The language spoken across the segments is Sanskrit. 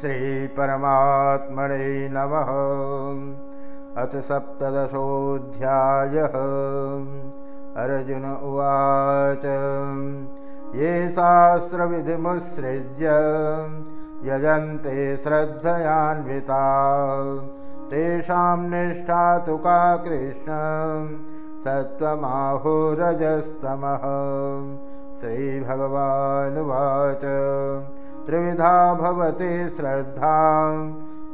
श्रीपरमात्मने नमः। अथ सप्तदशोऽध्यायः। अर्जुन उवाच ये शास्त्रविधिमुत्सृज्य यजन्ते श्रद्धयान्विता। तेषां निष्ठा तु का कृष्ण? सत्त्वमाहुरजस्तमः। श्रीभगवानुवाच त्रिविधा भवति श्रद्धा।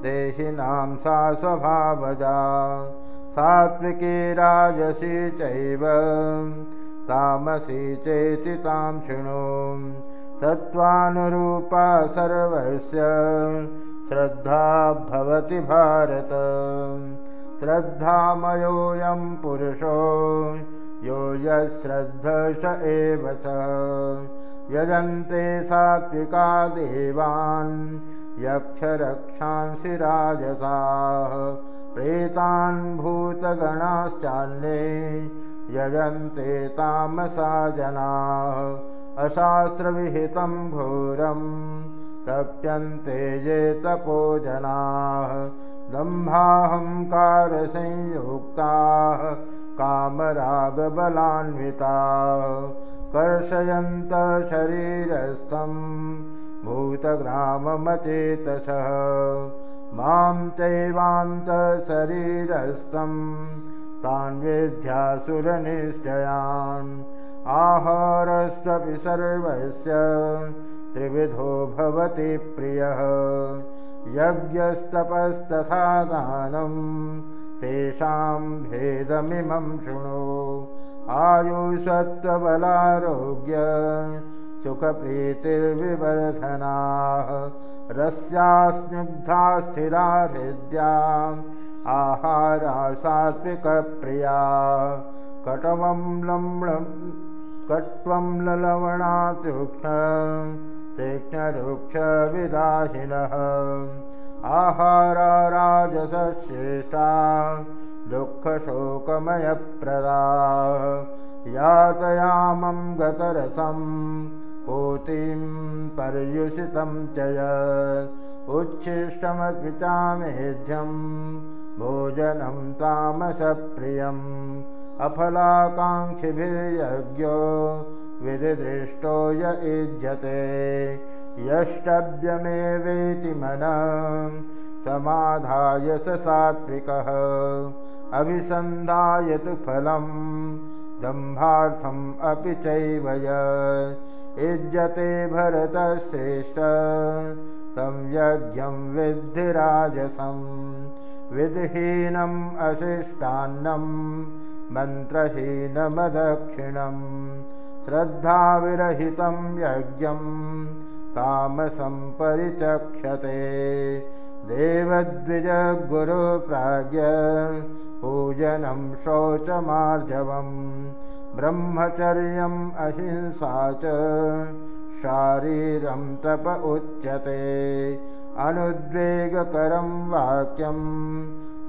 देहिनां सा स्वभावजा सात्विकी राजसी चैव। तामसी चेति तां शृणु। सत्त्वानुरूपा सर्वस्य। श्रद्धा भवति भारत। श्रद्धामयोऽयं पुरुषो। यो यश्रद्धश एव च यजन्ते सात्विका देवान् यक्षरक्षांसि राजसाः। प्रेतान् भूतगणाश्चान्ये यजन्ते तामसा जनाः। अशास्त्रविहितं घोरं तप्यन्ते ये तपो जनाः। दम्भाहङ्कारसंयुक्ताः कामरागबलान्विताः कर्षयन्त शरीरस्थं भूतग्राममचेतसः। मां चैवान्तशरीरस्थं तान् विद्यासुरनिश्चयान् आहारस्त्वपि सर्वस्य त्रिविधो भवति प्रियः। यज्ञस्तपस्तथा दानं तेषां भेदमिमं शृणु आयुषत्वबलारोग्य सुखप्रीतिर्विवर्धनाः रस्या स्निग्धा स्थिरा हृद्या आहारा सात्विकप्रिया कटवं कट्वं ललवणातृक्ष्ण तीक्ष्णरुक्षविदाहिनः आहारा राजसश्रेष्ठा दुःखशोकमयप्रदा यातयामं गतरसं पूतिं पर्युषितं च यत् उच्छिष्टमपि चामेध्यं भोजनं तामसप्रियम्। अफलाकाङ्क्षिभिर्यज्ञो विधिदृष्टो य युज्यते यष्टव्यमेवेति मनः समाधाय स सात्विकः अभिसन्धाय तु फलं दम्भार्थम् अपि चैव युज्यते भरतश्रेष्ठ। तं यज्ञं विद्धिराजसं विधिहीनम् अशिष्टान्नं मन्त्रहीनमदक्षिणम्। श्रद्धाविरहितं यज्ञं तामसं परिचक्षते। देवद्विजगुरुप्राज्ञ पूजनं शौचमार्जवं ब्रह्मचर्यम् अहिंसा च। शारीरं तप उच्यते अनुद्वेगकरं वाक्यं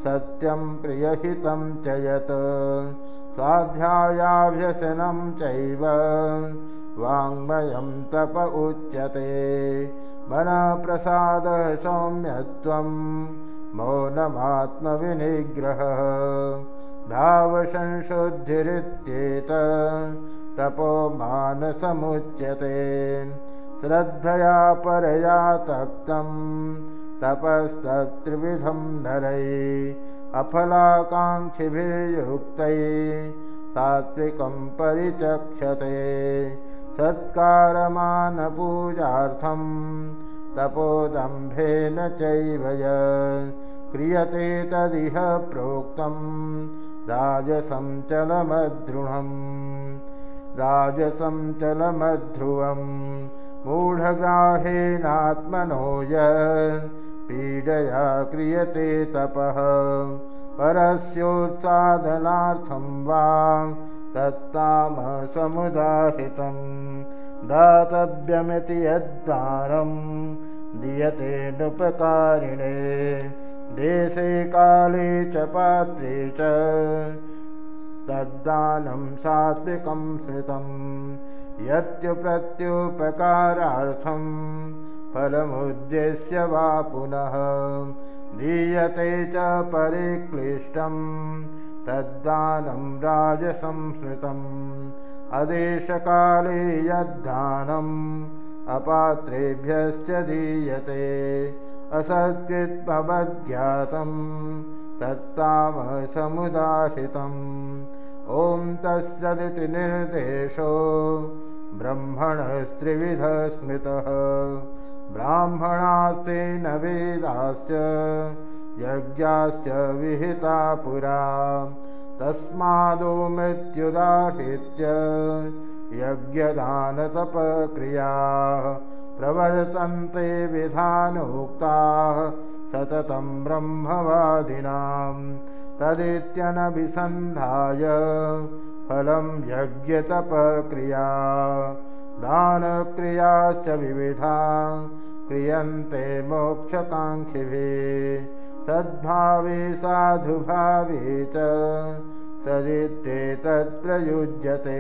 सत्यं प्रियहितं च यत्। स्वाध्यायाभ्यसनं चैव वाङ्मयं तप उच्यते। मनप्रसादः सौम्यत्वं मौनमात्मविनिग्रहः। भावसंशुद्धिरित्येत तपो मानसमुच्यते। श्रद्धया परया तप्तं तपस्तत्त्रिविधं नरै। अफलाकाङ्क्षिभिर्युक्तै सात्विकं परिचक्षते। सत्कारमानपूजार्थं तपोदम्भेन चैव क्रियते तदिह प्रोक्तं राजसञ्चलमध्रुवम् राजसञ्चलमध्रुवं मूढग्राहेणात्मनो य पीडया क्रियते तपः। परस्योत्साधनार्थं वा तत्तामसमुदाहृतं दातव्यमिति यद्दानं दीयते नुपकारिणे देशे काले च पात्रे च तद्दानं सात्विकं स्मृतं यत्युप्रत्युपकारार्थं फलमुद्देश्य वा पुनः दीयते च परिक्लिष्टं तद्दानं राजसंस्मृतम् अदेशकाले यद्दानम् अपात्रेभ्यश्च दीयते असत्कृत्ववज्ञातं तत्तामसमुदाशितम्। ॐ तस्सदिति निर्देशो ब्रह्मणस्त्रिविधस्मृतः। ब्राह्मणास्तेन वेदाश्च यज्ञाश्च विहिता पुरा। तस्मादो मृत्युदाहृत्य यज्ञदानतपक्रिया प्रवर्तन्ते विधानोक्ताः सततं ब्रह्मवादिनां तदित्यनभिसन्धाय फलं यज्ञतपक्रिया दानक्रियाश्च विविधा क्रियन्ते मोक्षकाङ्क्षिभिः सद्भावे साधुभावे च सदित्येतत्प्रयुज्यते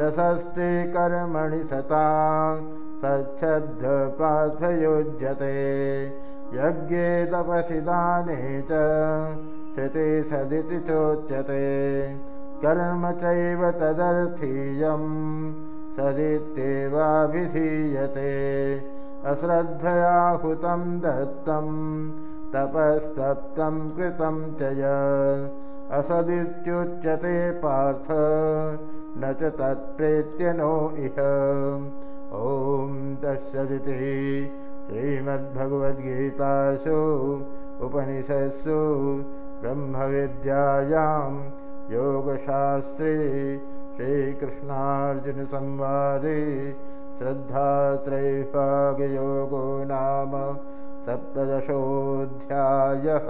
दशस्ते कर्मणि सता सच्छब्दपार्थयुज्यते यज्ञे तपसि दाने च श्रुते सदिति चोच्यते। कर्म चैव तदर्थीयं सदित्येवाभिधीयते। अश्रद्धयाहुतं दत्तं तपस्तप्तं कृतं च य। असदित्युच्यते पार्थ न च तत्प्रेत्य नो इह ॐ तस्सदिति श्रीमद्भगवद्गीतासु उपनिषत्सु ब्रह्मविद्यायां योगशास्त्रे श्रीकृष्णार्जुनसंवादे श्रद्धात्रैभागयोगो नाम सप्तदशोऽध्यायः